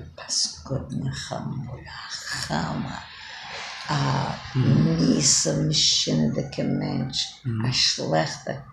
a Paskot Nechamula, a Nisa Mexendo que mente, a Schlechter,